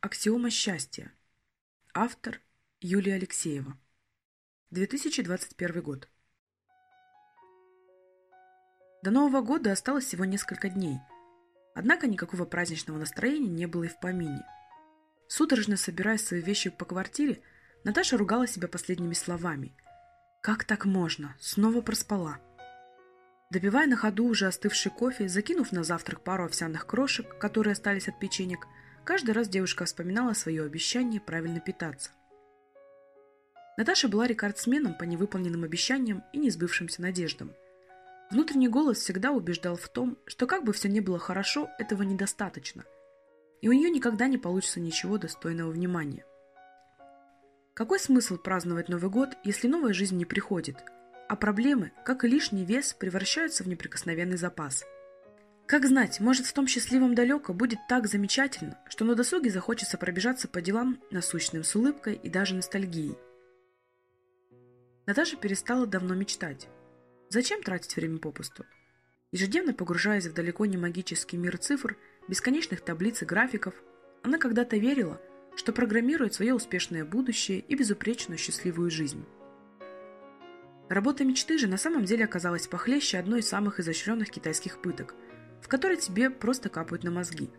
Аксиома счастья. Автор Юлия Алексеева. 2021 год. До Нового года осталось всего несколько дней. Однако никакого праздничного настроения не было и в помине. Судорожно собирая свои вещи по квартире, Наташа ругала себя последними словами. «Как так можно? Снова проспала». Допивая на ходу уже остывший кофе, закинув на завтрак пару овсяных крошек, которые остались от печенек, Каждый раз девушка вспоминала свое обещание правильно питаться. Наташа была рекордсменом по невыполненным обещаниям и несбывшимся надеждам. Внутренний голос всегда убеждал в том, что как бы все ни было хорошо, этого недостаточно. И у нее никогда не получится ничего достойного внимания. Какой смысл праздновать Новый год, если новая жизнь не приходит, а проблемы, как и лишний вес, превращаются в неприкосновенный запас – как знать, может в том счастливом далеко будет так замечательно, что на досуге захочется пробежаться по делам насущным с улыбкой и даже ностальгией. Наташа перестала давно мечтать. Зачем тратить время попусту? Ежедневно погружаясь в далеко не магический мир цифр, бесконечных таблиц и графиков, она когда-то верила, что программирует свое успешное будущее и безупречную счастливую жизнь. Работа мечты же на самом деле оказалась похлеще одной из самых изощренных китайских пыток – в которой тебе просто капают на мозги.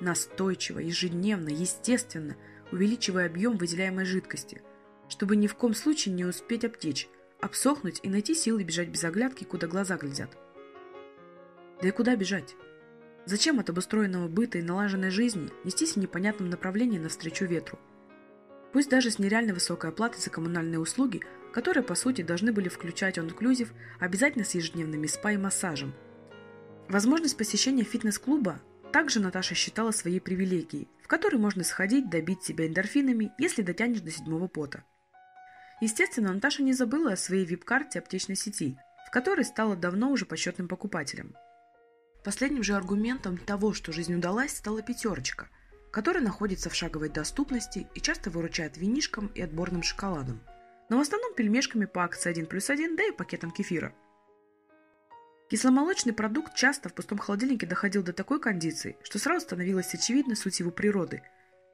Настойчиво, ежедневно, естественно, увеличивая объем выделяемой жидкости, чтобы ни в коем случае не успеть обтечь, обсохнуть и найти силы бежать без оглядки, куда глаза глядят. Да и куда бежать? Зачем от обустроенного быта и налаженной жизни нестись в непонятном направлении навстречу ветру? Пусть даже с нереально высокой оплатой за коммунальные услуги, которые, по сути, должны были включать он-инклюзив, обязательно с ежедневными спа и массажем – Возможность посещения фитнес-клуба также Наташа считала своей привилегией, в который можно сходить, добить себя эндорфинами, если дотянешь до седьмого пота. Естественно, Наташа не забыла о своей вип-карте аптечной сети, в которой стала давно уже почетным покупателем. Последним же аргументом того, что жизнь удалась, стала пятерочка, которая находится в шаговой доступности и часто выручает винишком и отборным шоколадом. Но в основном пельмешками по акции 1 плюс 1, да и пакетом кефира – Кисломолочный продукт часто в пустом холодильнике доходил до такой кондиции, что сразу становилась очевидна суть его природы,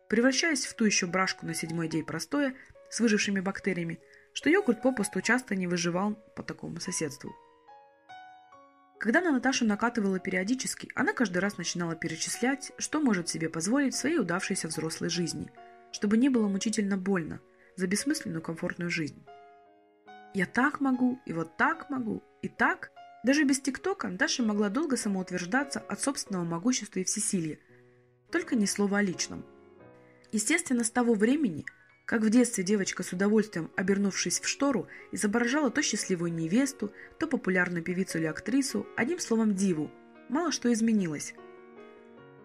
превращаясь в ту еще брашку на седьмой день простоя с выжившими бактериями, что йогурт попусту часто не выживал по такому соседству. Когда на Наташу накатывала периодически, она каждый раз начинала перечислять, что может себе позволить в своей удавшейся взрослой жизни, чтобы не было мучительно больно за бессмысленную комфортную жизнь. «Я так могу, и вот так могу, и так», даже без ТикТока Даша могла долго самоутверждаться от собственного могущества и всесилия. Только ни слова о личном. Естественно, с того времени, как в детстве девочка с удовольствием, обернувшись в штору, изображала то счастливую невесту, то популярную певицу или актрису, одним словом диву, мало что изменилось.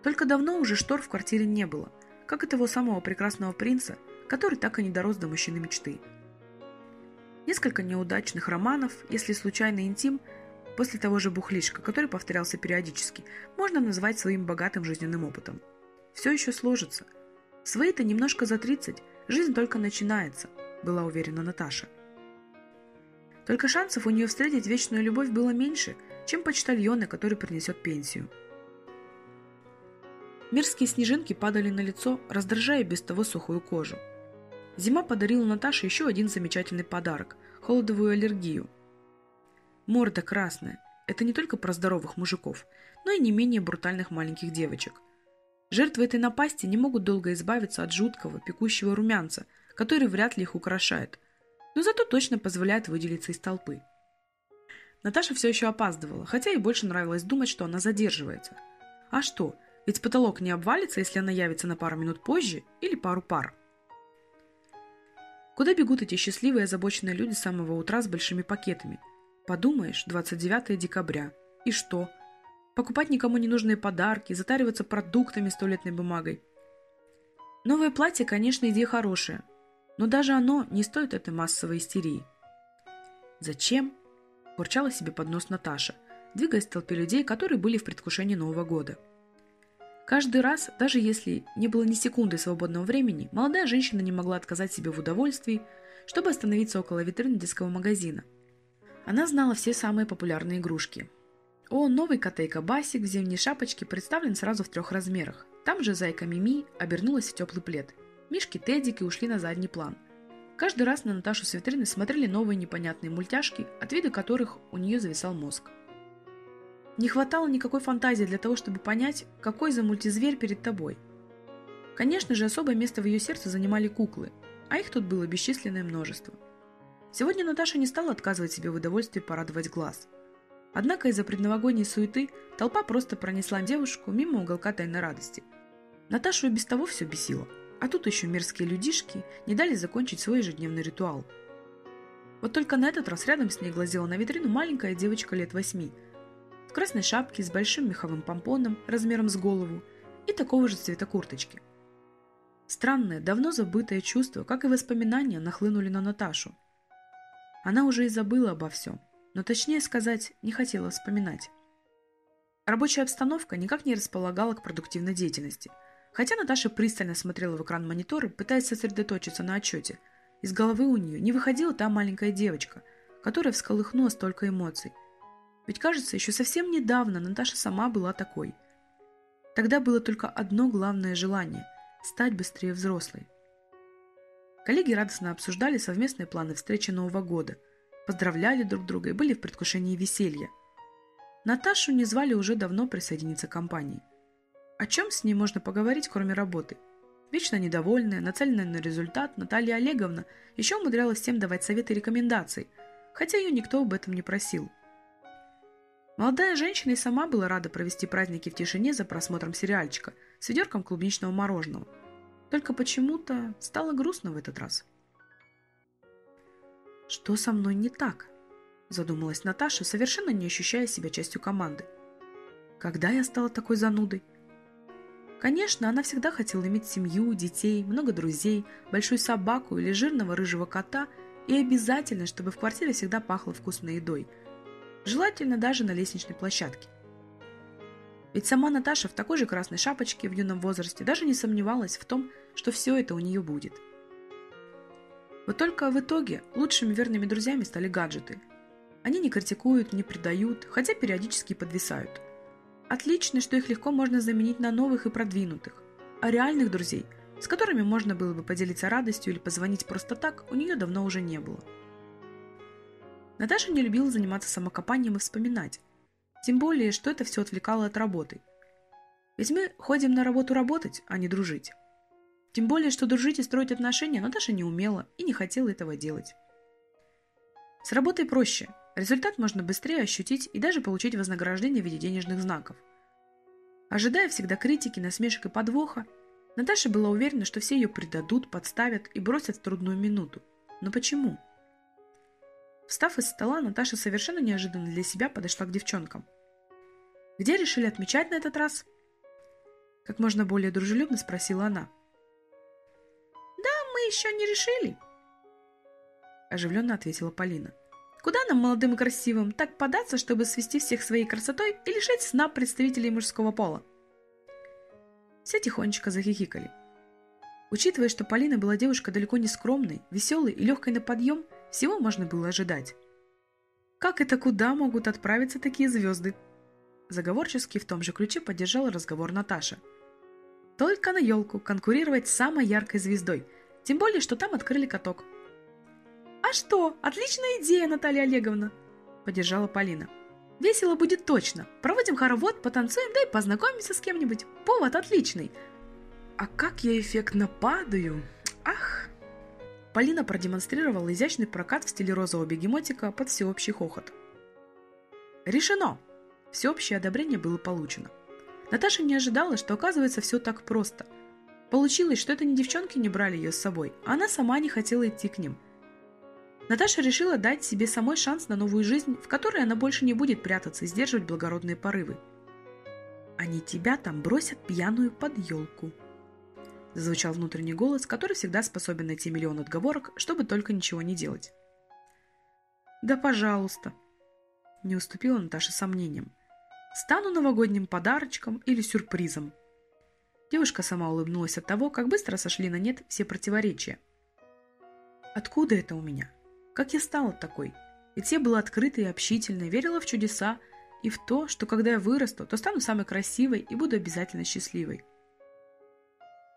Только давно уже штор в квартире не было, как и того самого прекрасного принца, который так и не дорос до мужчины мечты. Несколько неудачных романов, если случайно интим – после того же бухлишка, который повторялся периодически, можно назвать своим богатым жизненным опытом. Все еще сложится. Свои-то немножко за 30, жизнь только начинается, была уверена Наташа. Только шансов у нее встретить вечную любовь было меньше, чем почтальона, который принесет пенсию. Мерзкие снежинки падали на лицо, раздражая без того сухую кожу. Зима подарила Наташе еще один замечательный подарок – холодовую аллергию – Морда красная. Это не только про здоровых мужиков, но и не менее брутальных маленьких девочек. Жертвы этой напасти не могут долго избавиться от жуткого, пекущего румянца, который вряд ли их украшает, но зато точно позволяет выделиться из толпы. Наташа все еще опаздывала, хотя ей больше нравилось думать, что она задерживается. А что, ведь потолок не обвалится, если она явится на пару минут позже или пару пар. Куда бегут эти счастливые озабоченные люди с самого утра с большими пакетами – Подумаешь, 29 декабря. И что? Покупать никому не нужные подарки, затариваться продуктами с туалетной бумагой. Новое платье, конечно, идея хорошая, но даже оно не стоит этой массовой истерии. «Зачем?» – бурчала себе под нос Наташа, двигаясь в толпе людей, которые были в предвкушении Нового года. Каждый раз, даже если не было ни секунды свободного времени, молодая женщина не могла отказать себе в удовольствии, чтобы остановиться около витрины детского магазина – она знала все самые популярные игрушки. О, новый котейка Басик в зимней шапочке представлен сразу в трех размерах. Там же зайка Мими обернулась в теплый плед. Мишки Тедики ушли на задний план. Каждый раз на Наташу с витрины смотрели новые непонятные мультяшки, от вида которых у нее зависал мозг. Не хватало никакой фантазии для того, чтобы понять, какой за мультизверь перед тобой. Конечно же, особое место в ее сердце занимали куклы, а их тут было бесчисленное множество. Сегодня Наташа не стала отказывать себе в удовольствии порадовать глаз. Однако из-за предновогодней суеты толпа просто пронесла девушку мимо уголка тайной радости. Наташу и без того все бесило, а тут еще мерзкие людишки не дали закончить свой ежедневный ритуал. Вот только на этот раз рядом с ней глазела на витрину маленькая девочка лет восьми, в красной шапке с большим меховым помпоном размером с голову и такого же цвета курточки. Странное, давно забытое чувство, как и воспоминания, нахлынули на Наташу. Она уже и забыла обо всем, но точнее сказать, не хотела вспоминать. Рабочая обстановка никак не располагала к продуктивной деятельности. Хотя Наташа пристально смотрела в экран монитора, пытаясь сосредоточиться на отчете, из головы у нее не выходила та маленькая девочка, которая всколыхнула столько эмоций. Ведь, кажется, еще совсем недавно Наташа сама была такой. Тогда было только одно главное желание – стать быстрее взрослой. Коллеги радостно обсуждали совместные планы встречи Нового года, поздравляли друг друга и были в предвкушении веселья. Наташу не звали уже давно присоединиться к компании. О чем с ней можно поговорить, кроме работы? Вечно недовольная, нацеленная на результат, Наталья Олеговна еще умудрялась всем давать советы и рекомендации, хотя ее никто об этом не просил. Молодая женщина и сама была рада провести праздники в тишине за просмотром сериальчика с ведерком клубничного мороженого – только почему-то стало грустно в этот раз. «Что со мной не так?» – задумалась Наташа, совершенно не ощущая себя частью команды. «Когда я стала такой занудой?» Конечно, она всегда хотела иметь семью, детей, много друзей, большую собаку или жирного рыжего кота и обязательно, чтобы в квартире всегда пахло вкусной едой. Желательно даже на лестничной площадке. Ведь сама Наташа в такой же красной шапочке в юном возрасте даже не сомневалась в том, что все это у нее будет. Вот только в итоге лучшими верными друзьями стали гаджеты. Они не критикуют, не предают, хотя периодически подвисают. Отлично, что их легко можно заменить на новых и продвинутых. А реальных друзей, с которыми можно было бы поделиться радостью или позвонить просто так, у нее давно уже не было. Наташа не любила заниматься самокопанием и вспоминать, тем более, что это все отвлекало от работы. Ведь мы ходим на работу работать, а не дружить. Тем более, что дружить и строить отношения Наташа не умела и не хотела этого делать. С работой проще. Результат можно быстрее ощутить и даже получить вознаграждение в виде денежных знаков. Ожидая всегда критики, насмешек и подвоха, Наташа была уверена, что все ее предадут, подставят и бросят в трудную минуту. Но почему? Встав из стола, Наташа совершенно неожиданно для себя подошла к девчонкам. «Где решили отмечать на этот раз?» Как можно более дружелюбно спросила она. «Да, мы еще не решили», оживленно ответила Полина. «Куда нам, молодым и красивым, так податься, чтобы свести всех своей красотой и лишить сна представителей мужского пола?» Все тихонечко захихикали. Учитывая, что Полина была девушка далеко не скромной, веселой и легкой на подъем, всего можно было ожидать. Как это куда могут отправиться такие звезды? Заговорчески в том же ключе поддержала разговор Наташа. Только на елку конкурировать с самой яркой звездой, тем более, что там открыли каток. «А что? Отличная идея, Наталья Олеговна!» – поддержала Полина. «Весело будет точно. Проводим хоровод, потанцуем, да и познакомимся с кем-нибудь. Повод отличный. А как я эффектно падаю! Ах!» Полина продемонстрировала изящный прокат в стиле розового бегемотика под всеобщий хохот. Решено! Всеобщее одобрение было получено. Наташа не ожидала, что оказывается все так просто. Получилось, что это не девчонки не брали ее с собой, а она сама не хотела идти к ним. Наташа решила дать себе самой шанс на новую жизнь, в которой она больше не будет прятаться и сдерживать благородные порывы. Они тебя там бросят пьяную под елку. Зазвучал внутренний голос, который всегда способен найти миллион отговорок, чтобы только ничего не делать. «Да, пожалуйста», — не уступила Наташа сомнением. «Стану новогодним подарочком или сюрпризом». Девушка сама улыбнулась от того, как быстро сошли на нет все противоречия. «Откуда это у меня? Как я стала такой? Ведь я была открытой и общительной, верила в чудеса и в то, что когда я вырасту, то стану самой красивой и буду обязательно счастливой.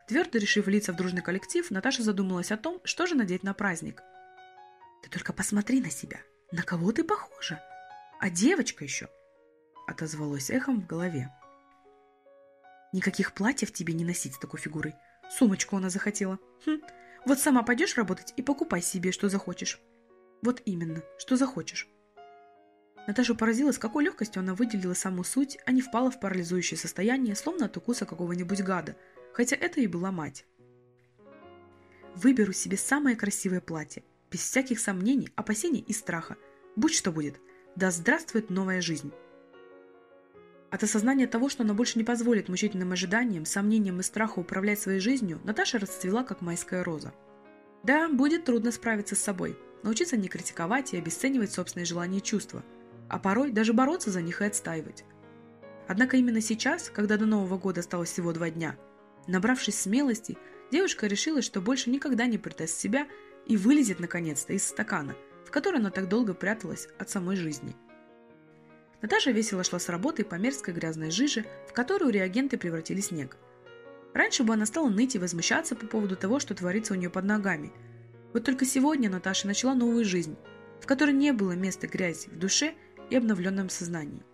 Твердо решив влиться в дружный коллектив, Наташа задумалась о том, что же надеть на праздник. «Ты только посмотри на себя! На кого ты похожа? А девочка еще!» Отозвалось эхом в голове. «Никаких платьев тебе не носить с такой фигурой. Сумочку она захотела. Хм, вот сама пойдешь работать и покупай себе, что захочешь. Вот именно, что захочешь. Наташу поразило, с какой легкостью она выделила саму суть, а не впала в парализующее состояние, словно от укуса какого-нибудь гада, хотя это и была мать. Выберу себе самое красивое платье, без всяких сомнений, опасений и страха. Будь что будет, да здравствует новая жизнь. От осознания того, что она больше не позволит мучительным ожиданиям, сомнениям и страху управлять своей жизнью, Наташа расцвела, как майская роза. Да, будет трудно справиться с собой, научиться не критиковать и обесценивать собственные желания и чувства – а порой даже бороться за них и отстаивать. Однако именно сейчас, когда до Нового года осталось всего два дня, набравшись смелости, девушка решила, что больше никогда не предаст себя и вылезет наконец-то из стакана, в который она так долго пряталась от самой жизни. Наташа весело шла с работы по мерзкой грязной жиже, в которую реагенты превратили снег. Раньше бы она стала ныть и возмущаться по поводу того, что творится у нее под ногами. Вот только сегодня Наташа начала новую жизнь, в которой не было места грязи в душе и обновленном сознании.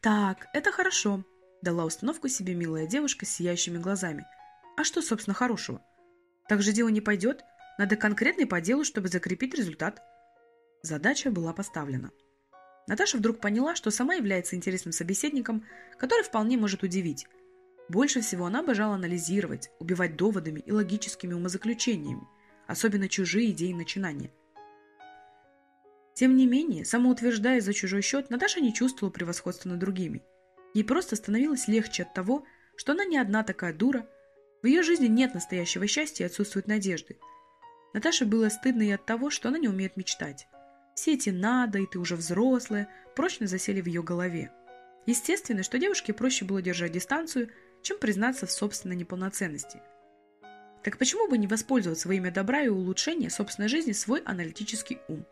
«Так, это хорошо», – дала установку себе милая девушка с сияющими глазами. «А что, собственно, хорошего? Так же дело не пойдет. Надо конкретный по делу, чтобы закрепить результат». Задача была поставлена. Наташа вдруг поняла, что сама является интересным собеседником, который вполне может удивить. Больше всего она обожала анализировать, убивать доводами и логическими умозаключениями, особенно чужие идеи и начинания – тем не менее, самоутверждаясь за чужой счет, Наташа не чувствовала превосходства над другими. Ей просто становилось легче от того, что она не одна такая дура. В ее жизни нет настоящего счастья и отсутствуют надежды. Наташе было стыдно и от того, что она не умеет мечтать. Все эти «надо» и «ты уже взрослая» прочно засели в ее голове. Естественно, что девушке проще было держать дистанцию, чем признаться в собственной неполноценности. Так почему бы не воспользоваться во имя добра и улучшения собственной жизни свой аналитический ум?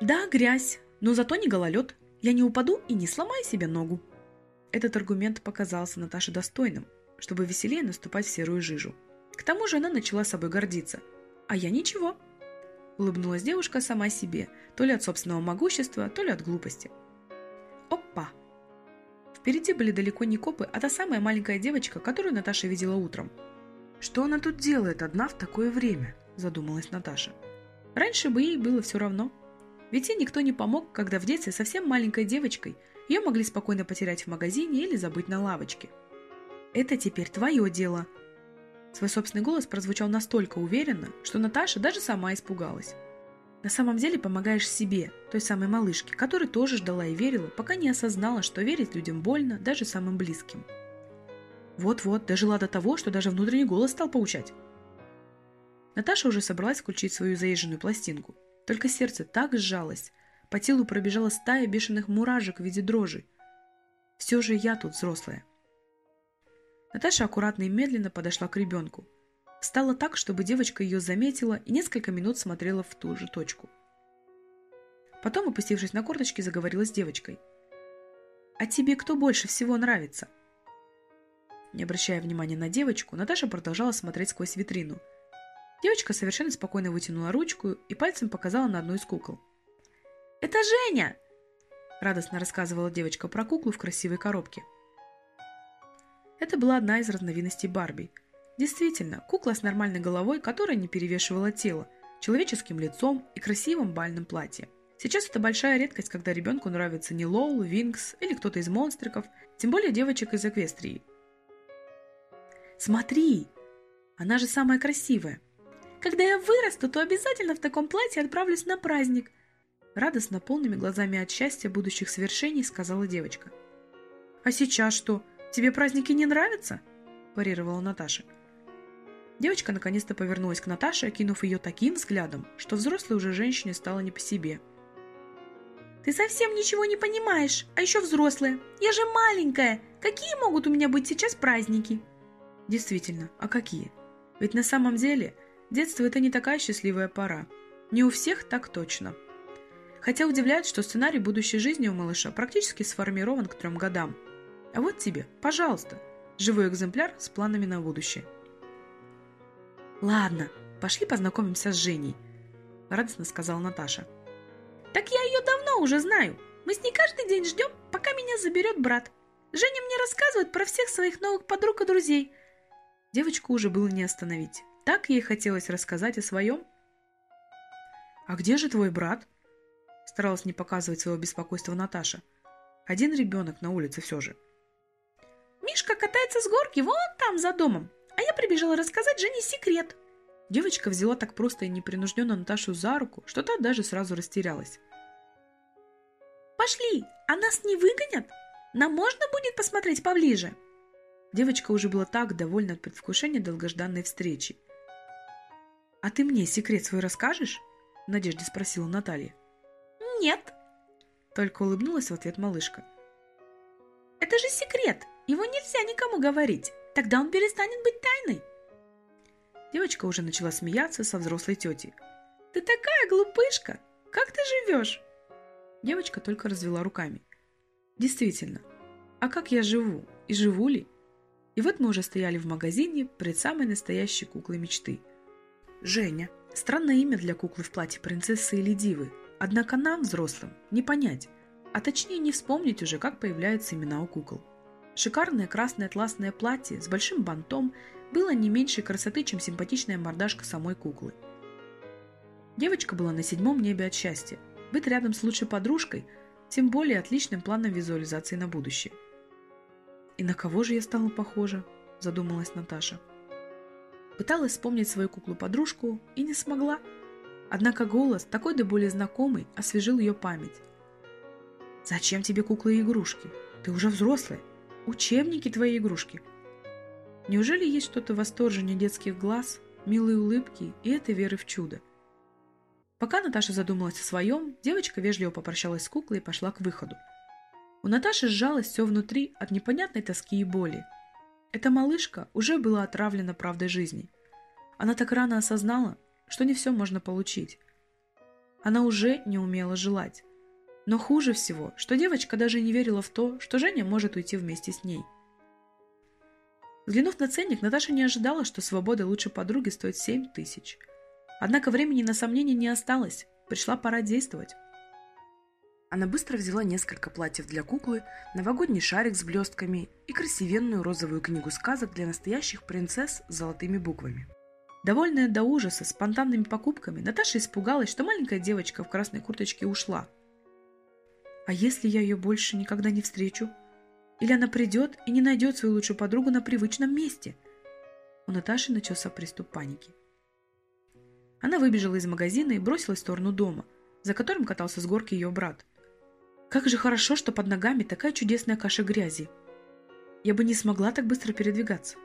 Да, грязь, но зато не гололед. Я не упаду и не сломаю себе ногу. Этот аргумент показался Наташе достойным, чтобы веселее наступать в серую жижу. К тому же она начала собой гордиться. А я ничего. Улыбнулась девушка сама себе, то ли от собственного могущества, то ли от глупости. Опа! Впереди были далеко не копы, а та самая маленькая девочка, которую Наташа видела утром. «Что она тут делает одна в такое время?» – задумалась Наташа. Раньше бы ей было все равно – ведь ей никто не помог, когда в детстве совсем маленькой девочкой ее могли спокойно потерять в магазине или забыть на лавочке. «Это теперь твое дело!» Свой собственный голос прозвучал настолько уверенно, что Наташа даже сама испугалась. На самом деле помогаешь себе, той самой малышке, которая тоже ждала и верила, пока не осознала, что верить людям больно, даже самым близким. Вот-вот, дожила до того, что даже внутренний голос стал поучать. Наташа уже собралась включить свою заезженную пластинку, только сердце так сжалось. По телу пробежала стая бешеных муражек в виде дрожи. Все же я тут взрослая. Наташа аккуратно и медленно подошла к ребенку. Встала так, чтобы девочка ее заметила и несколько минут смотрела в ту же точку. Потом, опустившись на корточки, заговорила с девочкой. «А тебе кто больше всего нравится?» Не обращая внимания на девочку, Наташа продолжала смотреть сквозь витрину – Девочка совершенно спокойно вытянула ручку и пальцем показала на одну из кукол. «Это Женя!» – радостно рассказывала девочка про куклу в красивой коробке. Это была одна из разновидностей Барби. Действительно, кукла с нормальной головой, которая не перевешивала тело, человеческим лицом и красивым бальным платьем. Сейчас это большая редкость, когда ребенку нравится не Лоул, Винкс или кто-то из монстриков, тем более девочек из Эквестрии. «Смотри! Она же самая красивая!» Когда я вырасту, то обязательно в таком платье отправлюсь на праздник. Радостно, полными глазами от счастья будущих свершений, сказала девочка. А сейчас что, тебе праздники не нравятся? парировала Наташа. Девочка наконец-то повернулась к Наташе, окинув ее таким взглядом, что взрослой уже женщине стало не по себе. «Ты совсем ничего не понимаешь, а еще взрослая. Я же маленькая. Какие могут у меня быть сейчас праздники?» «Действительно, а какие? Ведь на самом деле Детство – это не такая счастливая пора. Не у всех так точно. Хотя удивляет, что сценарий будущей жизни у малыша практически сформирован к трем годам. А вот тебе, пожалуйста, живой экземпляр с планами на будущее. Ладно, пошли познакомимся с Женей, радостно сказала Наташа. Так я ее давно уже знаю. Мы с ней каждый день ждем, пока меня заберет брат. Женя мне рассказывает про всех своих новых подруг и друзей. Девочку уже было не остановить. Так ей хотелось рассказать о своем. «А где же твой брат?» Старалась не показывать своего беспокойства Наташа. Один ребенок на улице все же. «Мишка катается с горки вон там, за домом, а я прибежала рассказать Жене секрет». Девочка взяла так просто и непринужденно Наташу за руку, что та даже сразу растерялась. «Пошли, а нас не выгонят? Нам можно будет посмотреть поближе?» Девочка уже была так довольна от предвкушения долгожданной встречи. «А ты мне секрет свой расскажешь?» – в надежде спросила Наталья. «Нет», – только улыбнулась в ответ малышка. «Это же секрет, его нельзя никому говорить, тогда он перестанет быть тайной». Девочка уже начала смеяться со взрослой тетей. «Ты такая глупышка! Как ты живешь?» Девочка только развела руками. «Действительно, а как я живу? И живу ли?» И вот мы уже стояли в магазине пред самой настоящей куклой мечты. Женя. Странное имя для куклы в платье принцессы или дивы. Однако нам, взрослым, не понять, а точнее не вспомнить уже, как появляются имена у кукол. Шикарное красное атласное платье с большим бантом было не меньшей красоты, чем симпатичная мордашка самой куклы. Девочка была на седьмом небе от счастья. Быть рядом с лучшей подружкой, тем более отличным планом визуализации на будущее – «И на кого же я стала похожа?» – задумалась Наташа. Пыталась вспомнить свою куклу-подружку и не смогла. Однако голос, такой да более знакомый, освежил ее память. «Зачем тебе куклы и игрушки? Ты уже взрослая. Учебники твои игрушки». Неужели есть что-то восторженнее детских глаз, милые улыбки и этой веры в чудо? Пока Наташа задумалась о своем, девочка вежливо попрощалась с куклой и пошла к выходу. У Наташи сжалось все внутри от непонятной тоски и боли. Эта малышка уже была отравлена правдой жизни. Она так рано осознала, что не все можно получить. Она уже не умела желать. Но хуже всего, что девочка даже не верила в то, что Женя может уйти вместе с ней. Взглянув на ценник, Наташа не ожидала, что свобода лучшей подруги стоит 7 тысяч. Однако времени на сомнения не осталось, пришла пора действовать. Она быстро взяла несколько платьев для куклы, новогодний шарик с блестками и красивенную розовую книгу сказок для настоящих принцесс с золотыми буквами. Довольная до ужаса спонтанными покупками, Наташа испугалась, что маленькая девочка в красной курточке ушла. А если я ее больше никогда не встречу? Или она придет и не найдет свою лучшую подругу на привычном месте? У Наташи начался приступ паники. Она выбежала из магазина и бросилась в сторону дома, за которым катался с горки ее брат. Как же хорошо, что под ногами такая чудесная каша грязи. Я бы не смогла так быстро передвигаться.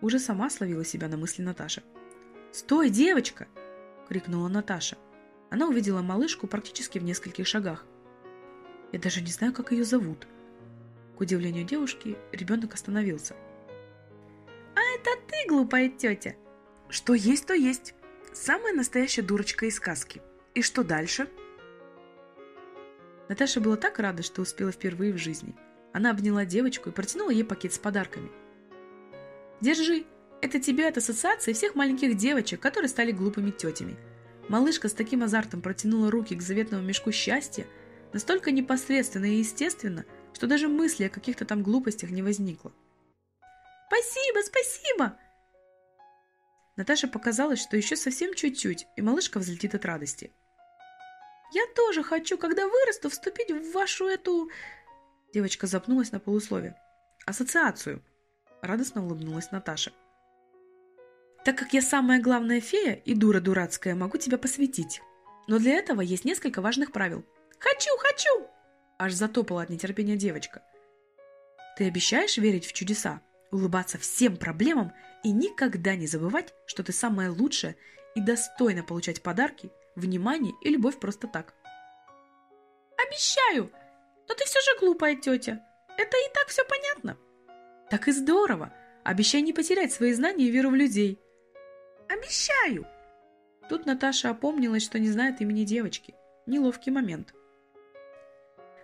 Уже сама словила себя на мысли Наташа. «Стой, девочка!» – крикнула Наташа. Она увидела малышку практически в нескольких шагах. Я даже не знаю, как ее зовут. К удивлению девушки, ребенок остановился. «А это ты, глупая тетя!» «Что есть, то есть. Самая настоящая дурочка из сказки. И что дальше?» Наташа была так рада, что успела впервые в жизни. Она обняла девочку и протянула ей пакет с подарками. «Держи, это тебе от ассоциации всех маленьких девочек, которые стали глупыми тетями». Малышка с таким азартом протянула руки к заветному мешку счастья, настолько непосредственно и естественно, что даже мысли о каких-то там глупостях не возникло. «Спасибо, спасибо!» Наташе показалось, что еще совсем чуть-чуть, и малышка взлетит от радости. Я тоже хочу, когда вырасту, вступить в вашу эту...» Девочка запнулась на полуслове. «Ассоциацию!» Радостно улыбнулась Наташа. «Так как я самая главная фея и дура дурацкая, могу тебя посвятить. Но для этого есть несколько важных правил. Хочу, хочу!» Аж затопала от нетерпения девочка. «Ты обещаешь верить в чудеса, улыбаться всем проблемам и никогда не забывать, что ты самая лучшая и достойна получать подарки внимание и любовь просто так. «Обещаю! Но ты все же глупая тетя. Это и так все понятно». «Так и здорово! Обещай не потерять свои знания и веру в людей». «Обещаю!» Тут Наташа опомнилась, что не знает имени девочки. Неловкий момент.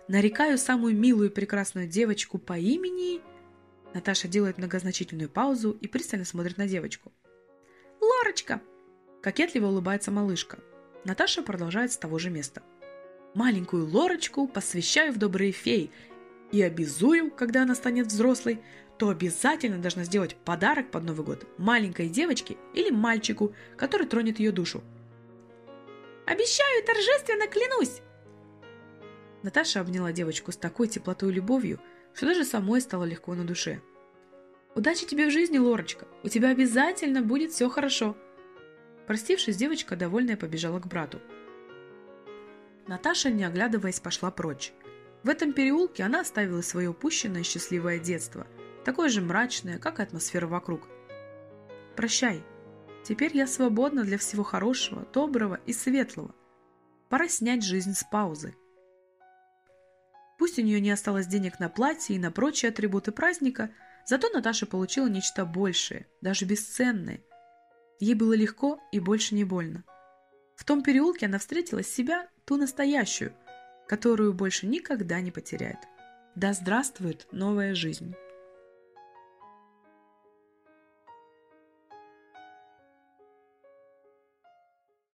Нарекаю самую милую и прекрасную девочку по имени... Наташа делает многозначительную паузу и пристально смотрит на девочку. Лорочка!» Кокетливо улыбается малышка. Наташа продолжает с того же места. «Маленькую Лорочку посвящаю в добрые феи и обязую, когда она станет взрослой, то обязательно должна сделать подарок под Новый год маленькой девочке или мальчику, который тронет ее душу. «Обещаю, торжественно клянусь!» Наташа обняла девочку с такой теплотой и любовью, что даже самой стало легко на душе. «Удачи тебе в жизни, Лорочка! У тебя обязательно будет все хорошо!» Простившись, девочка, довольная, побежала к брату. Наташа, не оглядываясь, пошла прочь. В этом переулке она оставила свое упущенное счастливое детство, такое же мрачное, как и атмосфера вокруг. «Прощай. Теперь я свободна для всего хорошего, доброго и светлого. Пора снять жизнь с паузы». Пусть у нее не осталось денег на платье и на прочие атрибуты праздника, зато Наташа получила нечто большее, даже бесценное, Ей было легко и больше не больно. В том переулке она встретила себя, ту настоящую, которую больше никогда не потеряет. Да здравствует новая жизнь!